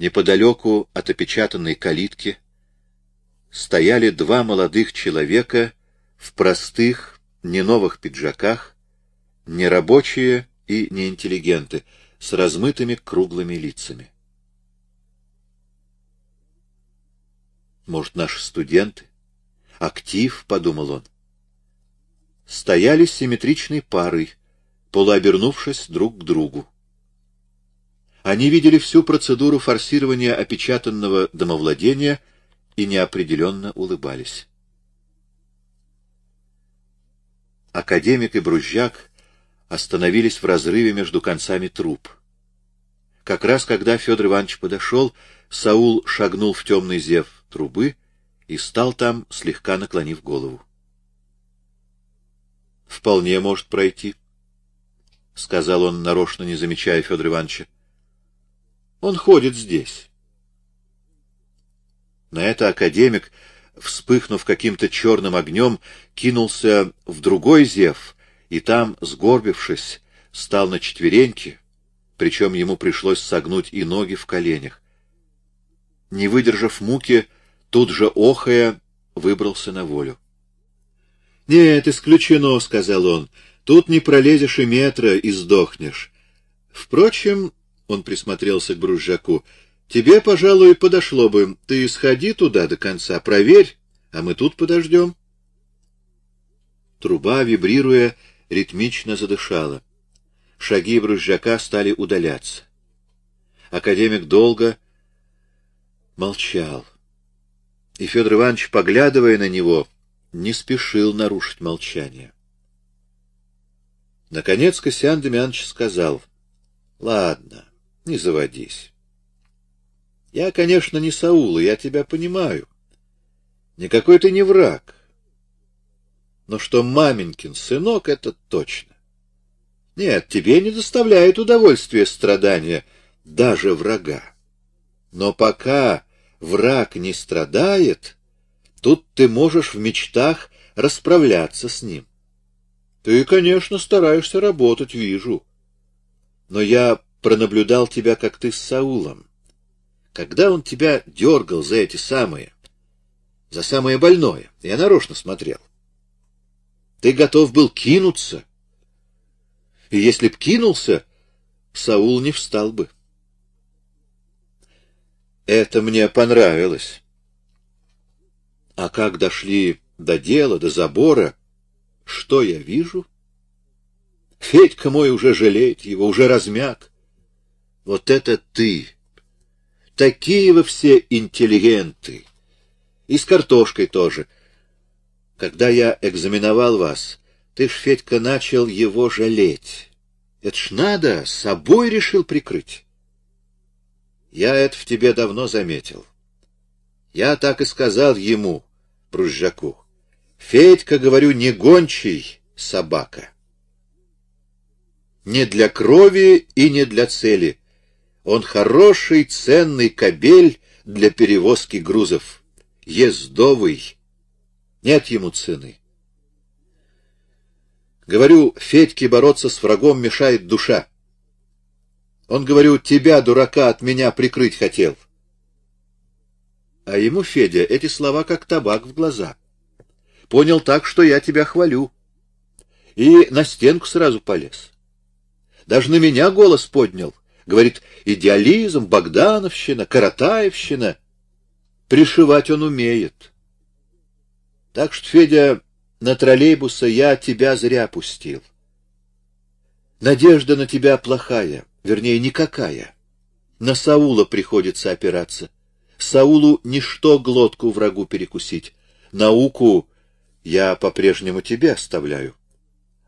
неподалеку от опечатанной калитки, стояли два молодых человека в простых, не новых пиджаках, не рабочие и не интеллигенты, с размытыми круглыми лицами. Может, наши студенты? Актив, — подумал он. Стояли симметричной парой, полуобернувшись друг к другу. Они видели всю процедуру форсирования опечатанного домовладения и неопределенно улыбались. Академик и Брузжак остановились в разрыве между концами труб. Как раз когда Федор Иванович подошел, Саул шагнул в темный зев трубы и стал там, слегка наклонив голову. — Вполне может пройти, — сказал он, нарочно не замечая Федора Ивановича. — Он ходит здесь. На это академик, вспыхнув каким-то черным огнем, кинулся в другой зев и там, сгорбившись, стал на четвереньки, причем ему пришлось согнуть и ноги в коленях. Не выдержав муки, тут же охая выбрался на волю. — Нет, исключено, — сказал он, — тут не пролезешь и метра и сдохнешь. Впрочем, — он присмотрелся к Бружаку, — тебе, пожалуй, подошло бы. Ты сходи туда до конца, проверь, а мы тут подождем. Труба, вибрируя, ритмично задышала. Шаги Бружака стали удаляться. Академик долго молчал. И Федор Иванович, поглядывая на него, не спешил нарушить молчание. Наконец Косян Демьянович сказал, — Ладно, не заводись. Я, конечно, не Саул, я тебя понимаю. Никакой ты не враг. Но что маменькин сынок, это точно. Нет, тебе не доставляет удовольствия страдания даже врага. Но пока враг не страдает, тут ты можешь в мечтах расправляться с ним. Ты, конечно, стараешься работать, вижу. Но я пронаблюдал тебя, как ты с Саулом. Когда он тебя дергал за эти самые, за самое больное, я нарочно смотрел. Ты готов был кинуться. И если б кинулся, Саул не встал бы. Это мне понравилось. А как дошли до дела, до забора, что я вижу? Федька мой уже жалеет его, уже размяк. Вот это ты! Такие вы все интеллигенты! И с картошкой тоже. Когда я экзаменовал вас, ты ж, Федька, начал его жалеть. Это ж надо, собой решил прикрыть. Я это в тебе давно заметил. Я так и сказал ему, Бружжаку. Федька, говорю, не гончий собака. Не для крови и не для цели. Он хороший, ценный кобель для перевозки грузов. Ездовый. Нет ему цены. Говорю, Федьке бороться с врагом мешает душа. Он, говорю, тебя, дурака, от меня прикрыть хотел. А ему, Федя, эти слова как табак в глаза. Понял так, что я тебя хвалю. И на стенку сразу полез. Даже на меня голос поднял. Говорит, идеализм, Богдановщина, Каратаевщина. Пришивать он умеет. Так что, Федя, на троллейбуса я тебя зря пустил. Надежда на тебя плохая вернее, никакая. На Саула приходится опираться. Саулу ничто глотку врагу перекусить. Науку я по-прежнему тебе оставляю.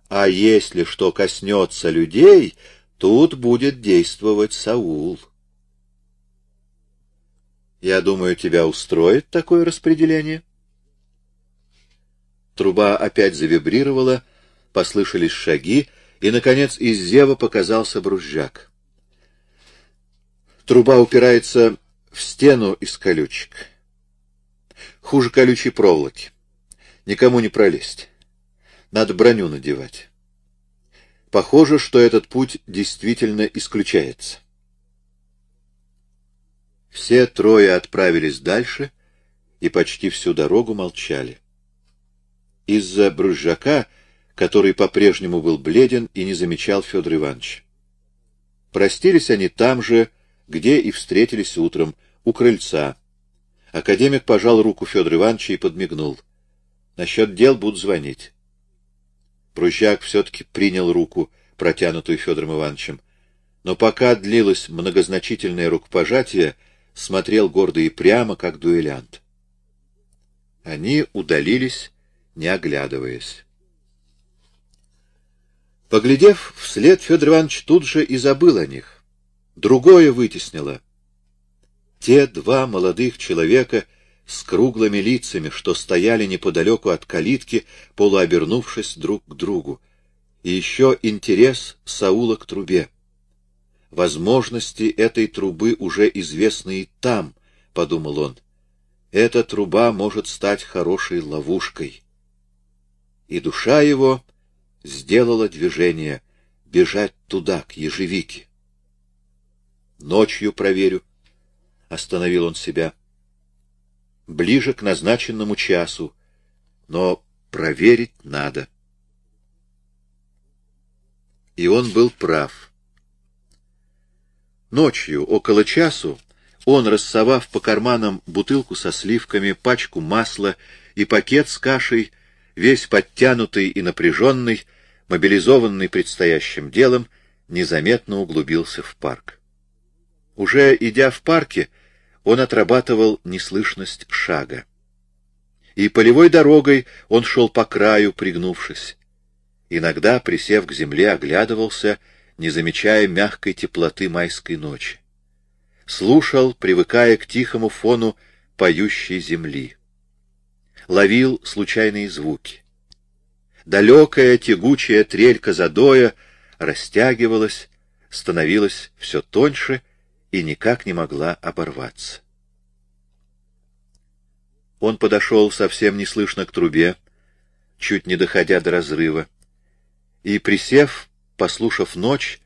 А если что коснется людей, тут будет действовать Саул. Я думаю, тебя устроит такое распределение? Труба опять завибрировала, послышались шаги, и, наконец, из зева показался брузжак. Труба упирается в стену из колючек. Хуже колючей проволоки. Никому не пролезть. Надо броню надевать. Похоже, что этот путь действительно исключается. Все трое отправились дальше и почти всю дорогу молчали. Из-за брызжака, который по-прежнему был бледен и не замечал Федор Иванович. Простились они там же, где и встретились утром, у крыльца. Академик пожал руку Федора Ивановича и подмигнул. Насчет дел будут звонить. Прущак все-таки принял руку, протянутую Федором Ивановичем, но пока длилось многозначительное рукопожатие, смотрел гордо и прямо, как дуэлянт. Они удалились, не оглядываясь. Поглядев вслед, Федор Иванович тут же и забыл о них. Другое вытеснило. Те два молодых человека с круглыми лицами, что стояли неподалеку от калитки, полуобернувшись друг к другу. И еще интерес Саула к трубе. Возможности этой трубы уже известны и там, — подумал он. Эта труба может стать хорошей ловушкой. И душа его сделала движение бежать туда, к ежевике. Ночью проверю. Остановил он себя. Ближе к назначенному часу, но проверить надо. И он был прав. Ночью, около часу, он, рассовав по карманам бутылку со сливками, пачку масла и пакет с кашей, весь подтянутый и напряженный, мобилизованный предстоящим делом, незаметно углубился в парк. Уже идя в парке, он отрабатывал неслышность шага. И полевой дорогой он шел по краю, пригнувшись. Иногда, присев к земле, оглядывался, не замечая мягкой теплоты майской ночи. Слушал, привыкая к тихому фону поющей земли. Ловил случайные звуки. Далекая тягучая трелька задоя растягивалась, становилась все тоньше и никак не могла оборваться. Он подошел совсем неслышно к трубе, чуть не доходя до разрыва, и, присев, послушав ночь,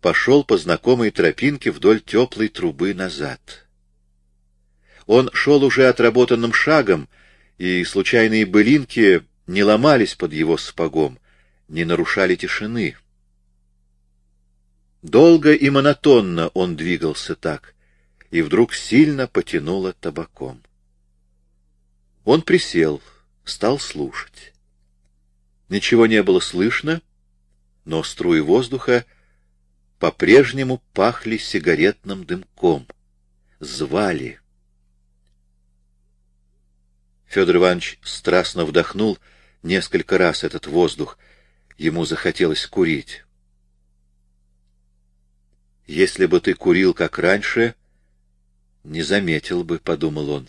пошел по знакомой тропинке вдоль теплой трубы назад. Он шел уже отработанным шагом, и случайные былинки не ломались под его сапогом, не нарушали тишины. Долго и монотонно он двигался так, и вдруг сильно потянуло табаком. Он присел, стал слушать. Ничего не было слышно, но струи воздуха по-прежнему пахли сигаретным дымком. Звали. Федор Иванович страстно вдохнул несколько раз этот воздух. Ему захотелось курить. «Если бы ты курил, как раньше, не заметил бы», — подумал он.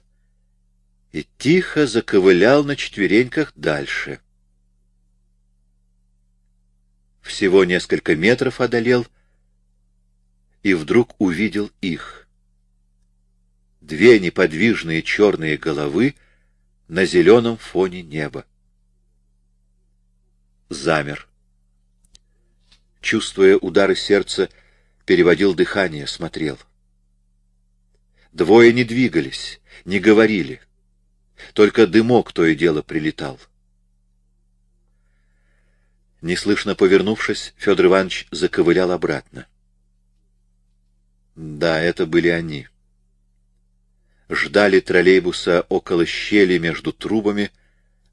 И тихо заковылял на четвереньках дальше. Всего несколько метров одолел и вдруг увидел их. Две неподвижные черные головы на зеленом фоне неба замер. Чувствуя удары сердца, переводил дыхание, смотрел. Двое не двигались, не говорили. Только дымок то и дело прилетал. Неслышно повернувшись, Федор Иванович заковылял обратно. Да, это были они. Ждали троллейбуса около щели между трубами,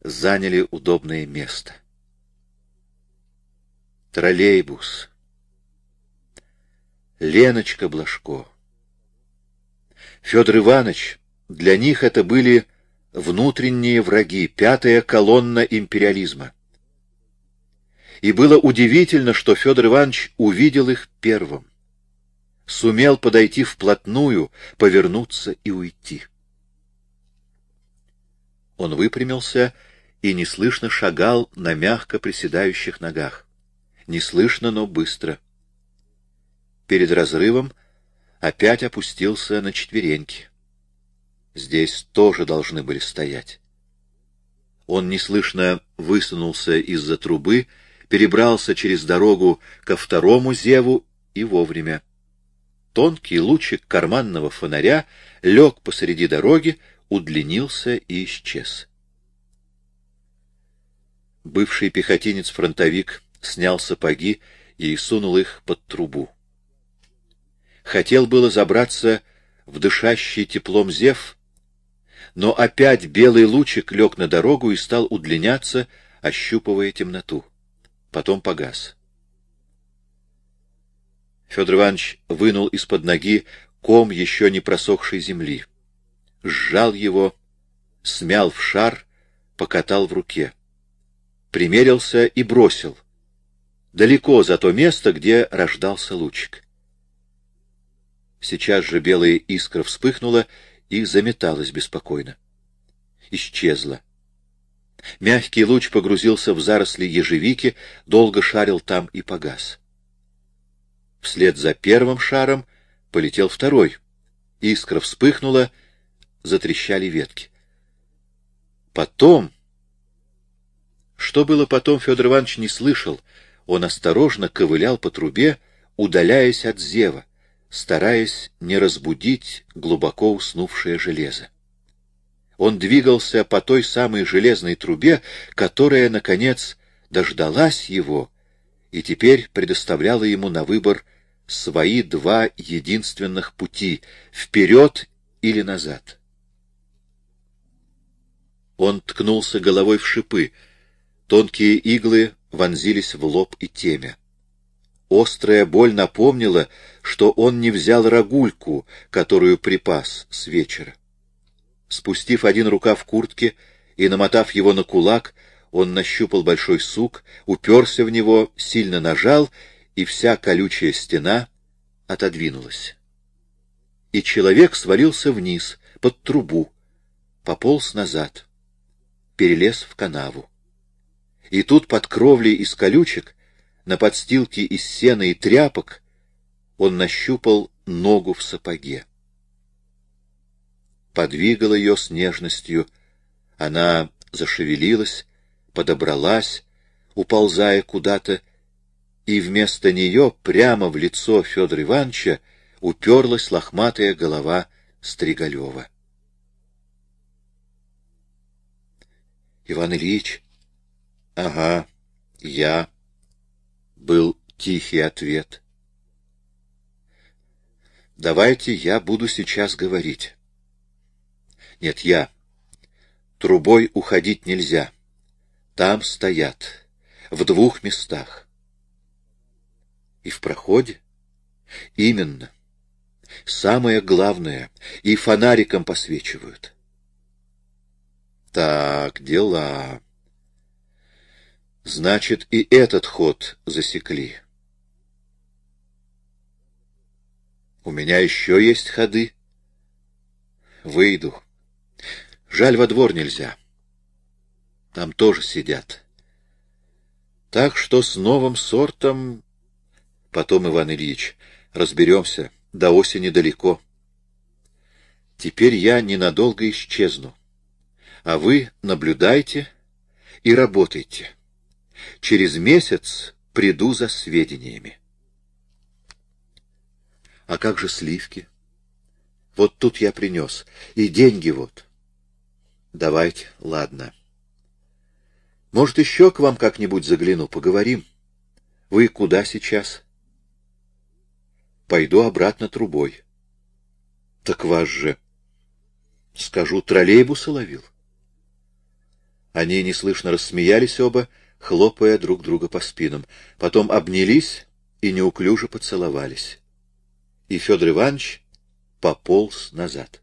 заняли удобное место. Троллейбус. Леночка Блажко. Федор Иванович, для них это были внутренние враги, пятая колонна империализма. И было удивительно, что Федор Иванович увидел их первым. Сумел подойти вплотную, повернуться и уйти. Он выпрямился и неслышно шагал на мягко приседающих ногах неслышно, но быстро. Перед разрывом опять опустился на четвереньки. Здесь тоже должны были стоять. Он неслышно высунулся из-за трубы, перебрался через дорогу ко второму зеву и вовремя. тонкий лучик карманного фонаря лег посреди дороги, удлинился и исчез. Бывший пехотинец-фронтовик снял сапоги и сунул их под трубу. Хотел было забраться в дышащий теплом зев, но опять белый лучик лег на дорогу и стал удлиняться, ощупывая темноту. Потом погас. Федор Иванович вынул из-под ноги ком еще не просохшей земли. Сжал его, смял в шар, покатал в руке примерился и бросил. Далеко за то место, где рождался лучик. Сейчас же белая искра вспыхнула и заметалась беспокойно. Исчезла. Мягкий луч погрузился в заросли ежевики, долго шарил там и погас. Вслед за первым шаром полетел второй. Искра вспыхнула, затрещали ветки. Потом что было потом, Федор Иванович не слышал. Он осторожно ковылял по трубе, удаляясь от зева, стараясь не разбудить глубоко уснувшее железо. Он двигался по той самой железной трубе, которая, наконец, дождалась его и теперь предоставляла ему на выбор свои два единственных пути — вперед или назад. Он ткнулся головой в шипы — Тонкие иглы вонзились в лоб и темя. Острая боль напомнила, что он не взял рогульку, которую припас с вечера. Спустив один рукав куртки и намотав его на кулак, он нащупал большой сук, уперся в него, сильно нажал, и вся колючая стена отодвинулась. И человек свалился вниз, под трубу, пополз назад, перелез в канаву. И тут под кровлей из колючек, на подстилке из сена и тряпок, он нащупал ногу в сапоге. Подвигал ее с нежностью. Она зашевелилась, подобралась, уползая куда-то, и вместо нее прямо в лицо Федора Ивановича уперлась лохматая голова Стригалева. — Иван Ильич, — Ага, я, — был тихий ответ. — Давайте я буду сейчас говорить. — Нет, я. Трубой уходить нельзя. Там стоят, в двух местах. — И в проходе? — Именно. Самое главное, и фонариком посвечивают. — Так, дела... Значит, и этот ход засекли. У меня еще есть ходы. Выйду. Жаль, во двор нельзя. Там тоже сидят. Так что с новым сортом... Потом, Иван Ильич, разберемся. До осени далеко. Теперь я ненадолго исчезну. А вы наблюдайте и работайте. Через месяц приду за сведениями. А как же сливки? Вот тут я принес. И деньги вот. Давайте, ладно. Может, еще к вам как-нибудь загляну, поговорим? Вы куда сейчас? Пойду обратно трубой. Так вас же... Скажу, троллейбуса ловил. Они неслышно рассмеялись оба, хлопая друг друга по спинам. Потом обнялись и неуклюже поцеловались. И Федор Иванович пополз назад.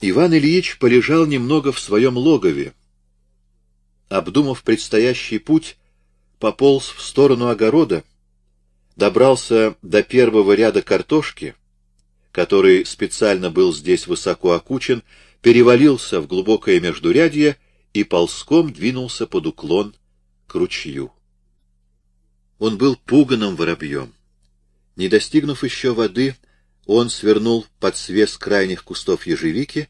Иван Ильич полежал немного в своем логове. Обдумав предстоящий путь, пополз в сторону огорода, добрался до первого ряда картошки, который специально был здесь высоко окучен, перевалился в глубокое междурядье и ползком двинулся под уклон к ручью. Он был пуганым воробьем. Не достигнув еще воды, он свернул под свес крайних кустов ежевики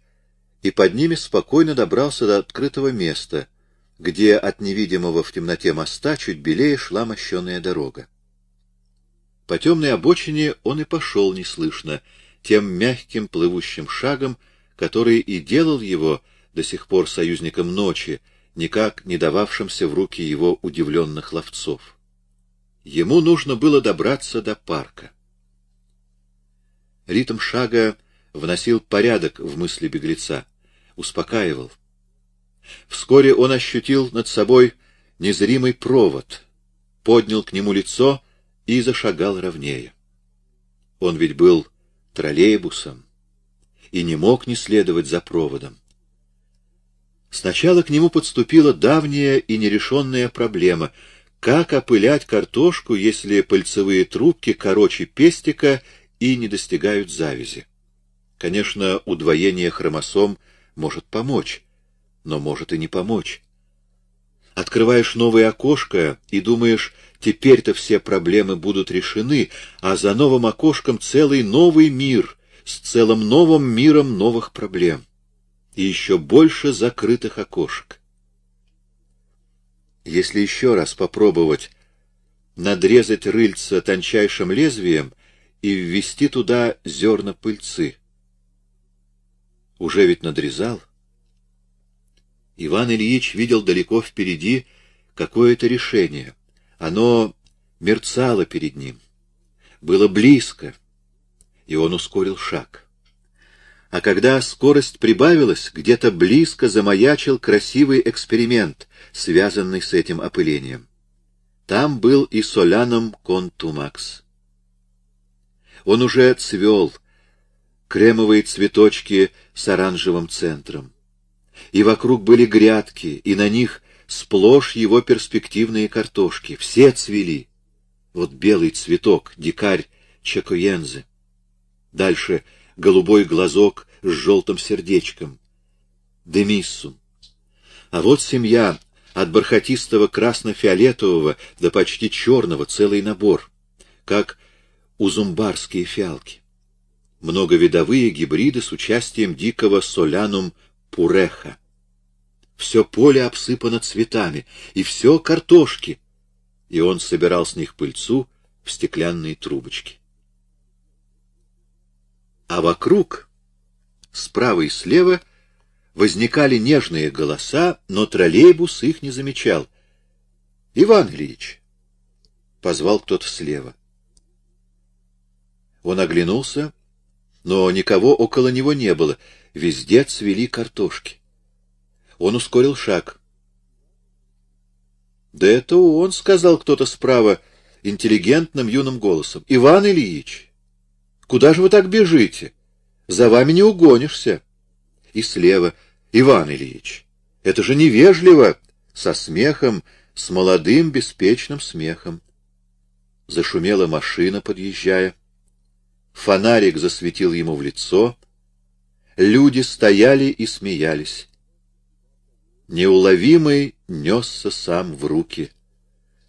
и под ними спокойно добрался до открытого места, где от невидимого в темноте моста чуть белее шла мощеная дорога. По темной обочине он и пошел неслышно, тем мягким плывущим шагом, который и делал его до сих пор союзником ночи, никак не дававшимся в руки его удивленных ловцов. Ему нужно было добраться до парка. Ритм шага вносил порядок в мысли беглеца, успокаивал. Вскоре он ощутил над собой незримый провод, поднял к нему лицо и зашагал ровнее. Он ведь был троллейбусом и не мог не следовать за проводом. Сначала к нему подступила давняя и нерешенная проблема — как опылять картошку, если пыльцевые трубки короче пестика и не достигают завязи? Конечно, удвоение хромосом может помочь, но может и не помочь. Открываешь новое окошко и думаешь, теперь-то все проблемы будут решены, а за новым окошком целый новый мир с целым новым миром новых проблем. И еще больше закрытых окошек. Если еще раз попробовать надрезать рыльца тончайшим лезвием и ввести туда зерна пыльцы. Уже ведь надрезал. Иван Ильич видел далеко впереди какое-то решение. Оно мерцало перед ним. Было близко, и он ускорил шаг. А когда скорость прибавилась, где-то близко замаячил красивый эксперимент, связанный с этим опылением. Там был и соляном контумакс. Он уже цвел, кремовые цветочки с оранжевым центром. И вокруг были грядки, и на них сплошь его перспективные картошки. Все цвели. Вот белый цветок, дикарь чекоензы. Дальше голубой глазок с желтым сердечком. Демиссум. А вот семья от бархатистого красно-фиолетового до почти черного целый набор, как узумбарские фиалки. Многовидовые гибриды с участием дикого солянум пуреха. Все поле обсыпано цветами, и все картошки, и он собирал с них пыльцу в стеклянные трубочки а вокруг, справа и слева, возникали нежные голоса, но троллейбус их не замечал. — Иван Ильич! — позвал кто-то слева. Он оглянулся, но никого около него не было, везде цвели картошки. Он ускорил шаг. — Да это он, — сказал кто-то справа интеллигентным юным голосом. — Иван Ильич! Куда же вы так бежите? За вами не угонишься. И слева. Иван Ильич, это же невежливо. Со смехом, с молодым беспечным смехом. Зашумела машина, подъезжая. Фонарик засветил ему в лицо. Люди стояли и смеялись. Неуловимый несся сам в руки.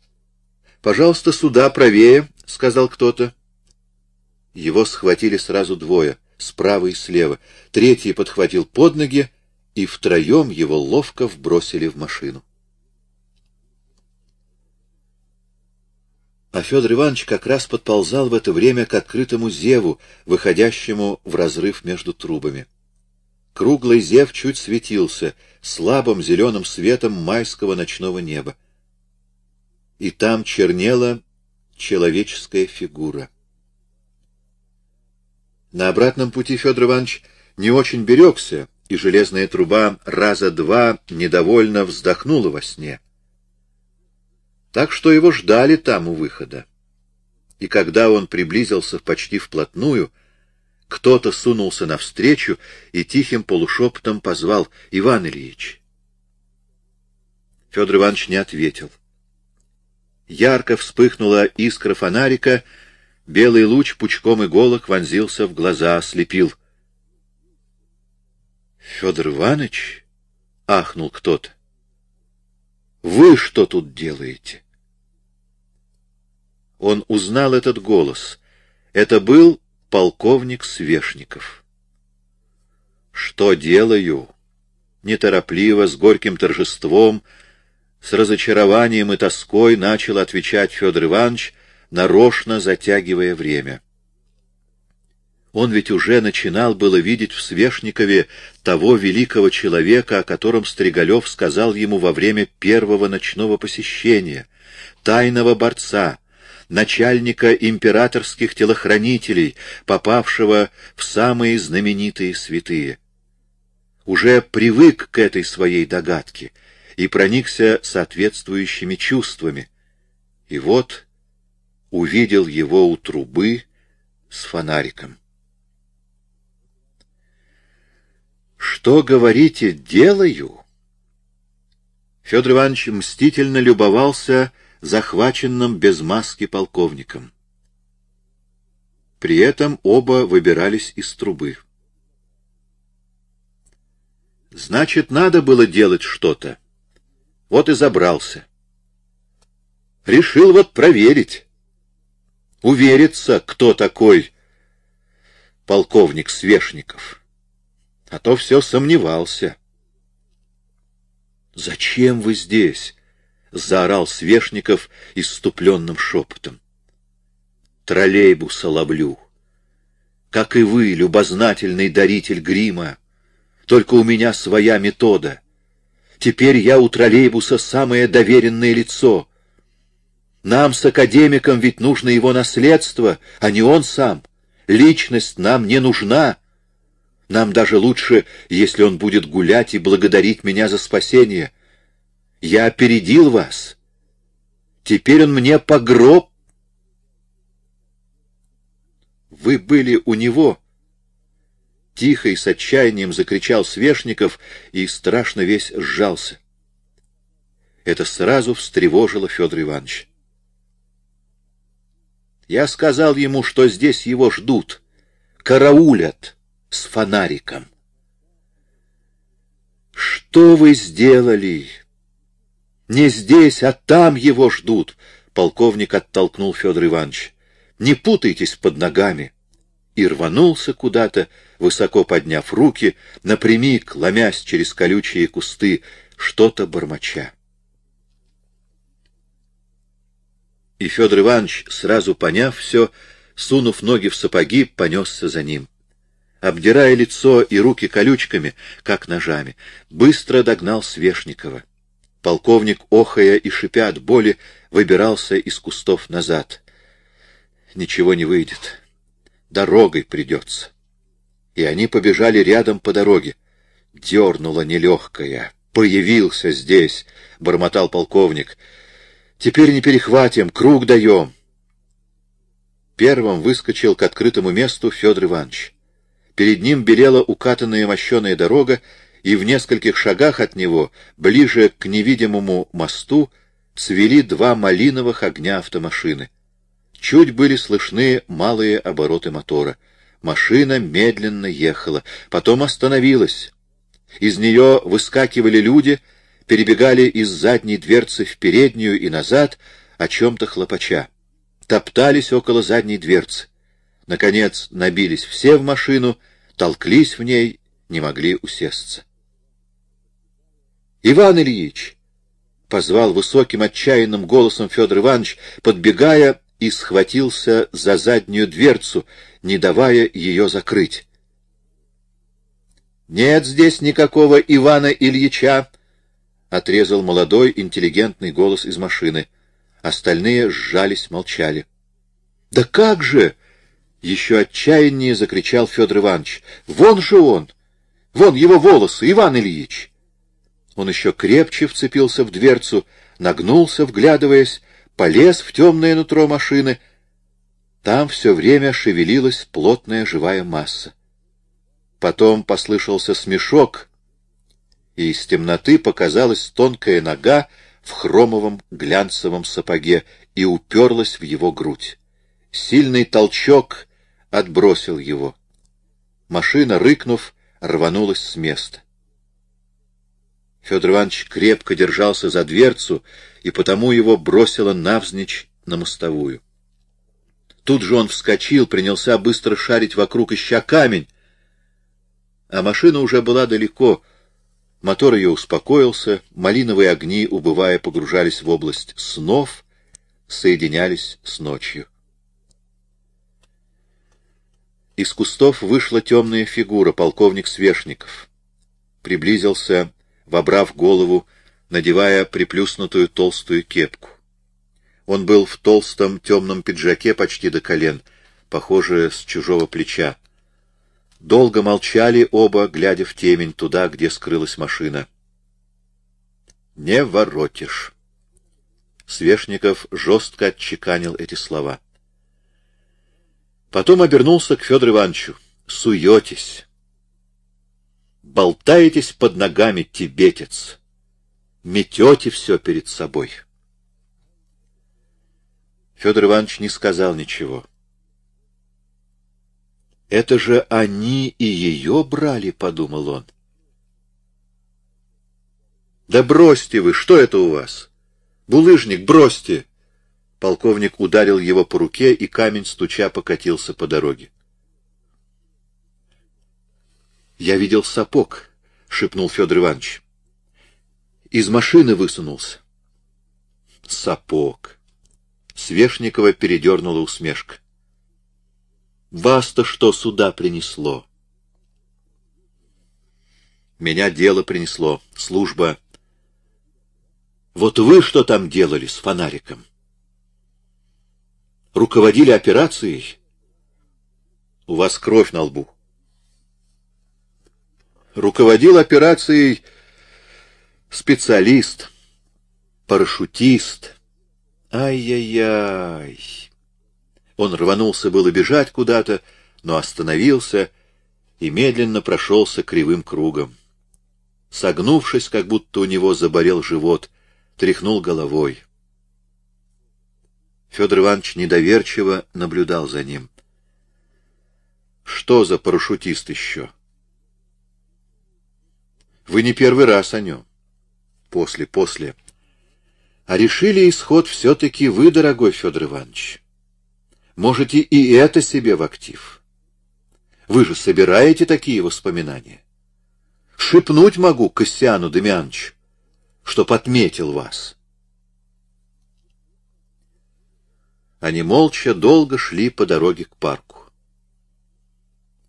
— Пожалуйста, сюда, правее, — сказал кто-то. Его схватили сразу двое, справа и слева. Третий подхватил под ноги, и втроем его ловко вбросили в машину. А Федор Иванович как раз подползал в это время к открытому зеву, выходящему в разрыв между трубами. Круглый зев чуть светился слабым зеленым светом майского ночного неба. И там чернела человеческая фигура. На обратном пути Федор Иванович не очень берегся, и железная труба раза два недовольно вздохнула во сне. Так что его ждали там у выхода. И когда он приблизился почти вплотную, кто-то сунулся навстречу и тихим полушепотом позвал «Иван Ильич». Федор Иванович не ответил. Ярко вспыхнула искра фонарика — Белый луч пучком иголок вонзился в глаза, ослепил. — Федор Иванович? — ахнул кто-то. — Вы что тут делаете? Он узнал этот голос. Это был полковник Свешников. — Что делаю? Неторопливо, с горьким торжеством, с разочарованием и тоской начал отвечать Федор Иванович, нарочно затягивая время. Он ведь уже начинал было видеть в Свешникове того великого человека, о котором Стригалев сказал ему во время первого ночного посещения, тайного борца, начальника императорских телохранителей, попавшего в самые знаменитые святые. Уже привык к этой своей догадке и проникся соответствующими чувствами. И вот увидел его у трубы с фонариком. «Что, говорите, делаю?» Федор Иванович мстительно любовался захваченным без маски полковником. При этом оба выбирались из трубы. Значит, надо было делать что-то. Вот и забрался. Решил вот проверить. Увериться, кто такой полковник Свешников. А то все сомневался. «Зачем вы здесь?» — заорал Свешников иступленным шепотом. «Троллейбуса ловлю. Как и вы, любознательный даритель грима. Только у меня своя метода. Теперь я у троллейбуса самое доверенное лицо. Нам с академиком ведь нужно его наследство, а не он сам. Личность нам не нужна. Нам даже лучше, если он будет гулять и благодарить меня за спасение. Я опередил вас. Теперь он мне погроб. Вы были у него. Тихо и с отчаянием закричал Свешников и страшно весь сжался. Это сразу встревожило Федор Иванович. Я сказал ему, что здесь его ждут, караулят с фонариком. «Что вы сделали?» «Не здесь, а там его ждут!» — полковник оттолкнул Федор Иванович. «Не путайтесь под ногами!» И рванулся куда-то, высоко подняв руки, напрямик, ломясь через колючие кусты, что-то бормоча. И Федор Иванович, сразу поняв все, сунув ноги в сапоги, понесся за ним обдирая лицо и руки колючками, как ножами, быстро догнал Свешникова. Полковник, охая и шипя от боли, выбирался из кустов назад. Ничего не выйдет. Дорогой придется. И они побежали рядом по дороге. Дернула нелегкая. «Появился здесь!» — бормотал полковник. «Теперь не перехватим, круг даем!» Первым выскочил к открытому месту Федор Иванович. Перед ним белела укатанная мощеная дорога, и в нескольких шагах от него, ближе к невидимому мосту, цвели два малиновых огня автомашины. Чуть были слышны малые обороты мотора. Машина медленно ехала, потом остановилась. Из нее выскакивали люди, перебегали из задней дверцы в переднюю и назад, о чем-то хлопача. Топтались около задней дверцы. Наконец набились все в машину, толклись в ней, не могли усесться. «Иван Ильич!» — позвал высоким отчаянным голосом Федор Иванович, подбегая и схватился за заднюю дверцу, не давая ее закрыть. «Нет здесь никакого Ивана Ильича!» — отрезал молодой интеллигентный голос из машины. Остальные сжались, молчали. «Да как же!» Еще отчаяннее закричал Федор Иванович. «Вон же он! Вон его волосы, Иван Ильич!» Он еще крепче вцепился в дверцу, нагнулся, вглядываясь, полез в темное нутро машины. Там все время шевелилась плотная живая масса. Потом послышался смешок, и из темноты показалась тонкая нога в хромовом глянцевом сапоге и уперлась в его грудь. Сильный толчок отбросил его. Машина, рыкнув, рванулась с места. Федор Иванович крепко держался за дверцу, и потому его бросило навзничь на мостовую. Тут же он вскочил, принялся быстро шарить вокруг, ища камень. А машина уже была далеко. Мотор ее успокоился, малиновые огни, убывая, погружались в область снов, соединялись с ночью. Из кустов вышла темная фигура, полковник Свешников. Приблизился, вобрав голову, надевая приплюснутую толстую кепку. Он был в толстом темном пиджаке почти до колен, похоже, с чужого плеча. Долго молчали оба, глядя в темень туда, где скрылась машина. «Не воротишь». Свешников жестко отчеканил эти слова. Потом обернулся к Федору Ивановичу. «Суетесь. Болтаетесь под ногами, тибетец. Метете все перед собой». Федор Иванович не сказал ничего. «Это же они и ее брали», — подумал он. «Да бросьте вы, что это у вас? Булыжник, бросьте!» Полковник ударил его по руке, и камень, стуча, покатился по дороге. «Я видел сапог», — шепнул Федор Иванович. «Из машины высунулся». «Сапог». Свешникова передернула усмешка. «Вас-то что сюда принесло?» «Меня дело принесло, служба». «Вот вы что там делали с фонариком?» «Руководили операцией?» «У вас кровь на лбу». «Руководил операцией специалист, парашютист». Ай-яй-яй! Он рванулся было бежать куда-то, но остановился и медленно прошелся кривым кругом. Согнувшись, как будто у него заболел живот, тряхнул головой. Федор Иванович недоверчиво наблюдал за ним. Что за парашютист еще? Вы не первый раз о нем. После, после. А решили исход все-таки вы, дорогой Федор Иванович. Можете и это себе в актив. Вы же собираете такие воспоминания. Шепнуть могу Костяну Демьяновичу, чтоб отметил вас. Они молча долго шли по дороге к парку.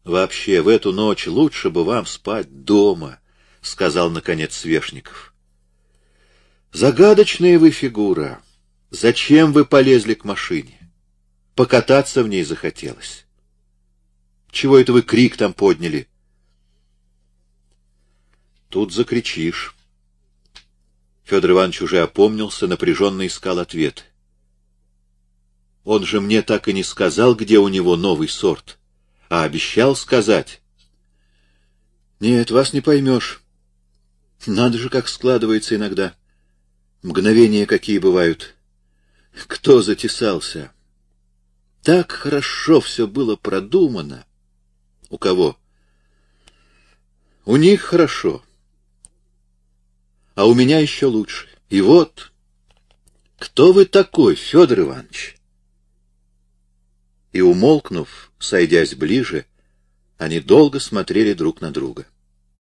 «Вообще, в эту ночь лучше бы вам спать дома», — сказал, наконец, Свешников. Загадочная вы фигура. Зачем вы полезли к машине? Покататься в ней захотелось. Чего это вы крик там подняли? Тут закричишь. Федор Иванович уже опомнился, напряженно искал ответ. Он же мне так и не сказал, где у него новый сорт, а обещал сказать. Нет, вас не поймешь. Надо же, как складывается иногда. Мгновения какие бывают. Кто затесался? Так хорошо все было продумано. У кого? У них хорошо. А у меня еще лучше. И вот, кто вы такой, Федор Иванович? И, умолкнув, сойдясь ближе, они долго смотрели друг на друга. —